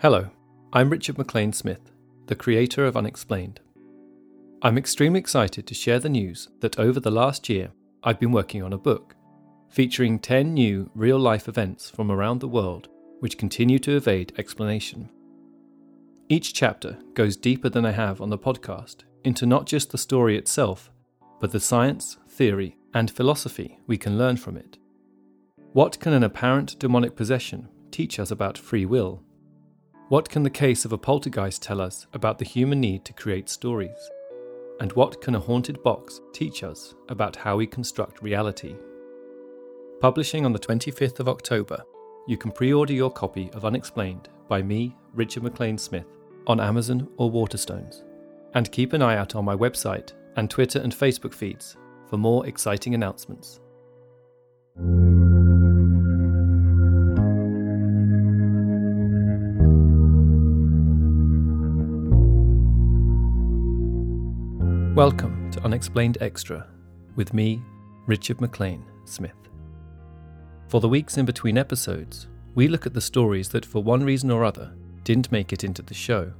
Hello, I'm Richard McLean Smith, the creator of Unexplained. I'm extremely excited to share the news that over the last year I've been working on a book featuring 10 new real life events from around the world which continue to evade explanation. Each chapter goes deeper than I have on the podcast into not just the story itself, but the science, theory, and philosophy we can learn from it. What can an apparent demonic possession teach us about free will? What can the case of a poltergeist tell us about the human need to create stories? And what can a haunted box teach us about how we construct reality? Publishing on the 25th of October, you can pre order your copy of Unexplained by me, Richard McLean Smith, on Amazon or Waterstones. And keep an eye out on my website and Twitter and Facebook feeds for more exciting announcements. Welcome to Unexplained Extra with me, Richard McLean Smith. For the weeks in between episodes, we look at the stories that, for one reason or other, didn't make it into the show.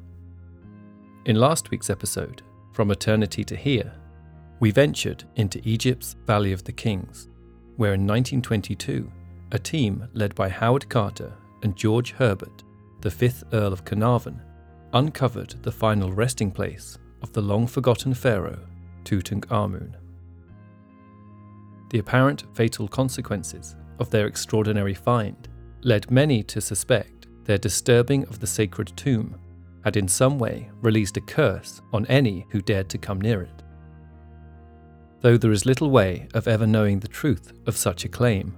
In last week's episode, From Eternity to Here, we ventured into Egypt's Valley of the Kings, where in 1922, a team led by Howard Carter and George Herbert, the 5th Earl of Carnarvon, uncovered the final resting place of the long forgotten pharaoh Tutankhamun. The apparent fatal consequences of their extraordinary find led many to suspect their disturbing of the sacred tomb had in some way released a curse on any who dared to come near it. Though there is little way of ever knowing the truth of such a claim,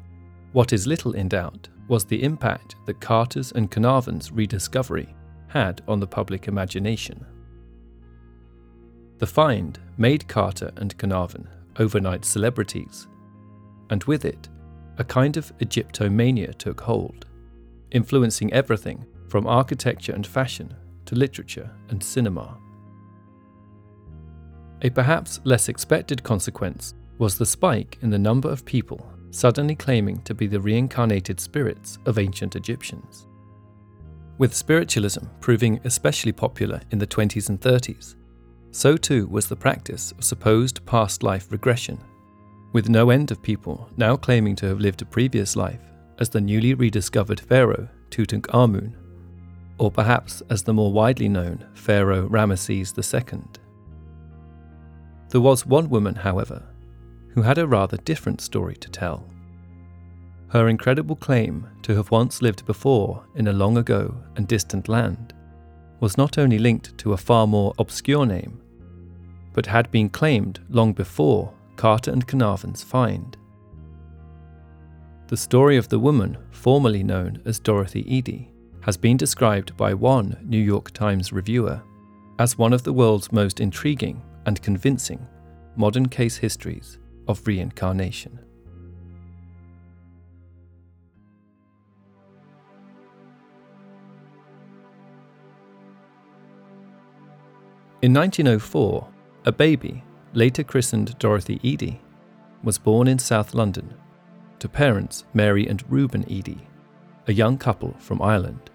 what is little in doubt was the impact that Carter's and Carnarvon's rediscovery had on the public imagination. The find made Carter and Carnarvon overnight celebrities, and with it, a kind of Egyptomania took hold, influencing everything from architecture and fashion to literature and cinema. A perhaps less expected consequence was the spike in the number of people suddenly claiming to be the reincarnated spirits of ancient Egyptians. With spiritualism proving especially popular in the 20s and 30s, so too was the practice of supposed past life regression, with no end of people now claiming to have lived a previous life as the newly rediscovered pharaoh Tutankhamun, or perhaps as the more widely known Pharaoh Ramesses II. There was one woman, however, who had a rather different story to tell. Her incredible claim to have once lived before in a long ago and distant land was not only linked to a far more obscure name, but had been claimed long before Carter and Carnarvon's find. The story of the woman, formerly known as Dorothy Eady, has been described by one New York Times reviewer as one of the world's most intriguing and convincing modern case histories of reincarnation. In 1904, a baby, later christened Dorothy Eady, was born in South London to parents Mary and Reuben Eady, a young couple from Ireland.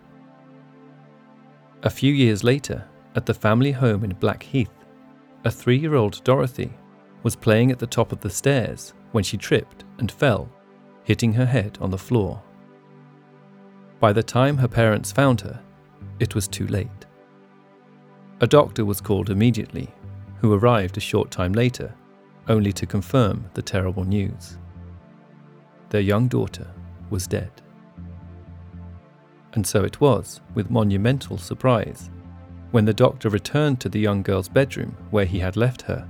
A few years later, at the family home in Blackheath, a three year old Dorothy was playing at the top of the stairs when she tripped and fell, hitting her head on the floor. By the time her parents found her, it was too late. A doctor was called immediately, who arrived a short time later, only to confirm the terrible news. Their young daughter was dead. And so it was, with monumental surprise, when the doctor returned to the young girl's bedroom where he had left her,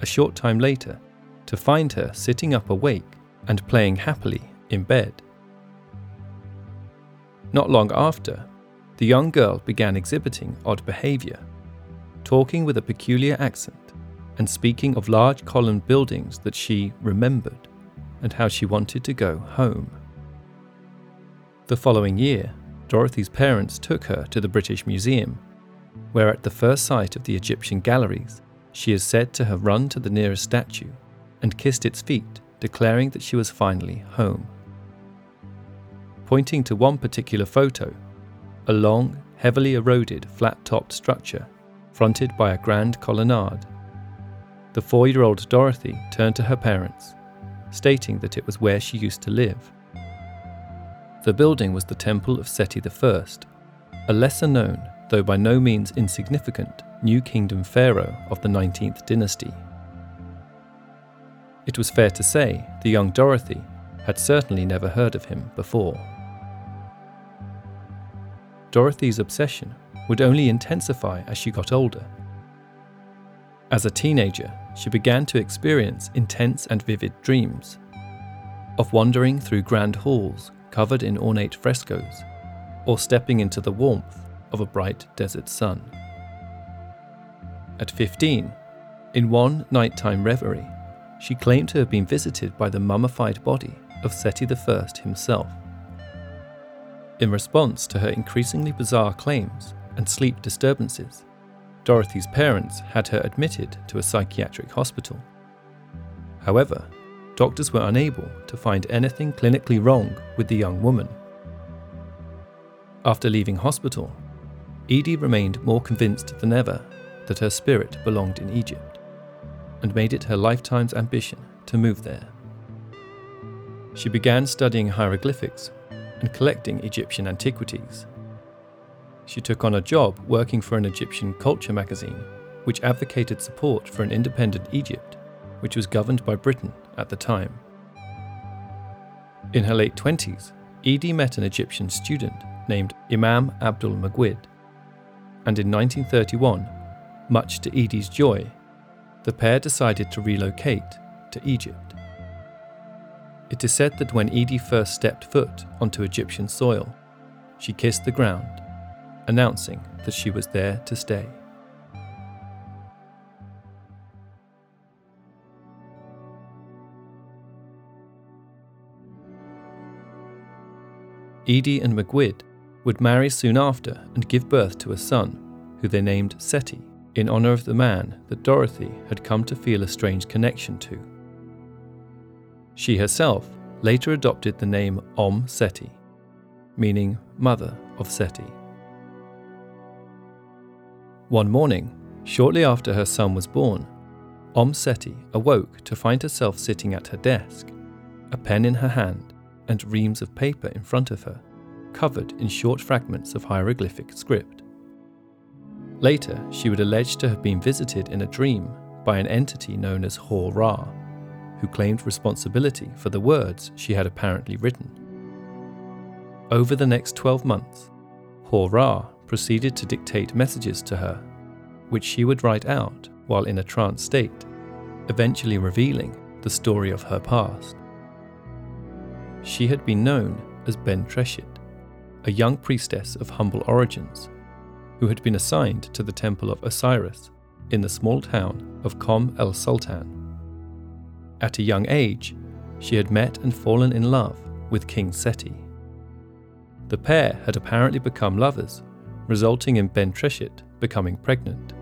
a short time later, to find her sitting up awake and playing happily in bed. Not long after, the young girl began exhibiting odd behaviour talking with a peculiar accent and speaking of large columned buildings that she remembered and how she wanted to go home. The following year, Dorothy's parents took her to the British Museum, where at the first sight of the Egyptian galleries, she is said to have run to the nearest statue and kissed its feet, declaring that she was finally home. Pointing to one particular photo, a long, heavily eroded, flat topped structure fronted by a grand colonnade. The four year old Dorothy turned to her parents, stating that it was where she used to live. The building was the Temple of Seti I, a lesser known, though by no means insignificant, New Kingdom pharaoh of the 19th dynasty. It was fair to say the young Dorothy had certainly never heard of him before. Dorothy's obsession would only intensify as she got older. As a teenager, she began to experience intense and vivid dreams of wandering through grand halls covered in ornate frescoes, or stepping into the warmth of a bright desert sun. At 15, in one nighttime reverie, she claimed to have been visited by the mummified body of Seti I himself. In response to her increasingly bizarre claims and sleep disturbances, Dorothy's parents had her admitted to a psychiatric hospital. However, doctors were unable to find anything clinically wrong with the young woman. After leaving hospital, Eady remained more convinced than ever that her spirit belonged in Egypt and made it her lifetime's ambition to move there. She began studying hieroglyphics and collecting Egyptian antiquities. She took on a job working for an Egyptian culture magazine, which advocated support for an independent Egypt, which was governed by Britain at the time. In her late 20s, Eady met an Egyptian student named Imam Abdul Magwid, and in 1931, much to Eady's joy, the pair decided to relocate to Egypt. It is said that when Eady first stepped foot onto Egyptian soil, she kissed the ground, announcing that she was there to stay. Eady and Magwid would marry soon after and give birth to a son, who they named Seti, in honour of the man that Dorothy had come to feel a strange connection to. She herself later adopted the name Om Seti, meaning Mother of Seti. One morning, shortly after her son was born, Om Seti awoke to find herself sitting at her desk, a pen in her hand and reams of paper in front of her, covered in short fragments of hieroglyphic script. Later, she would allege to have been visited in a dream by an entity known as Hor Ra, who claimed responsibility for the words she had apparently written. Over the next 12 months, Hor Ra proceeded to dictate messages to her, which she would write out while in a trance state, eventually revealing the story of her past. She had been known as Ben Treshit, a young priestess of humble origins, who had been assigned to the temple of Osiris in the small town of Kom el Sultan at a young age, she had met and fallen in love with King Seti. The pair had apparently become lovers, resulting in Ben Treshet becoming pregnant.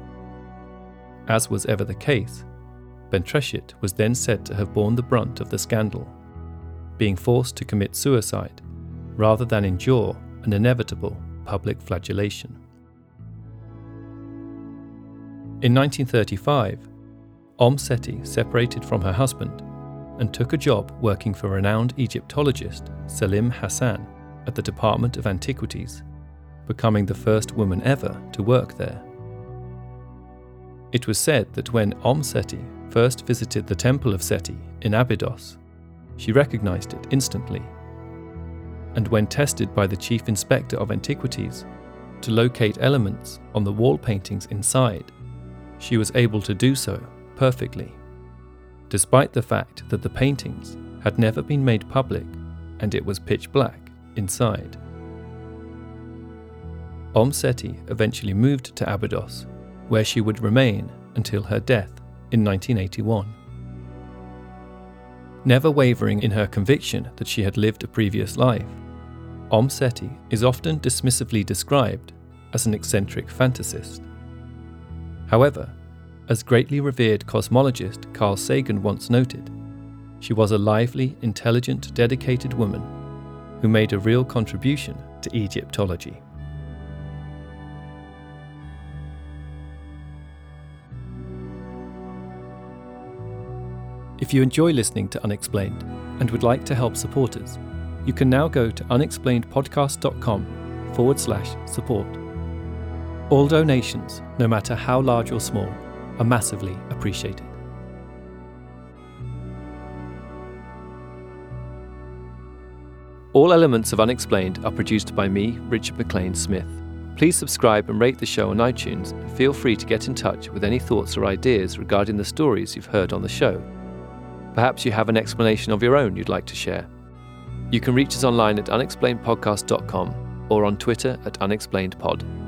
As was ever the case, Ben Treshet was then said to have borne the brunt of the scandal, being forced to commit suicide rather than endure an inevitable public flagellation. In 1935, Om Seti separated from her husband and took a job working for renowned Egyptologist Selim Hassan at the Department of Antiquities, becoming the first woman ever to work there. It was said that when Om Seti first visited the Temple of Seti in Abydos, she recognized it instantly. And when tested by the Chief Inspector of Antiquities to locate elements on the wall paintings inside, she was able to do so perfectly, despite the fact that the paintings had never been made public and it was pitch black inside. Om Seti eventually moved to Abydos, where she would remain until her death in 1981. Never wavering in her conviction that she had lived a previous life, Om Seti is often dismissively described as an eccentric fantasist. However, as greatly revered cosmologist Carl Sagan once noted, she was a lively, intelligent, dedicated woman who made a real contribution to Egyptology. If you enjoy listening to Unexplained and would like to help support us, you can now go to unexplainedpodcast.com forward slash support. All donations, no matter how large or small, are massively appreciated. All elements of Unexplained are produced by me, Richard McLean Smith. Please subscribe and rate the show on iTunes and feel free to get in touch with any thoughts or ideas regarding the stories you've heard on the show. Perhaps you have an explanation of your own you'd like to share. You can reach us online at unexplainedpodcast.com or on Twitter at unexplainedpod.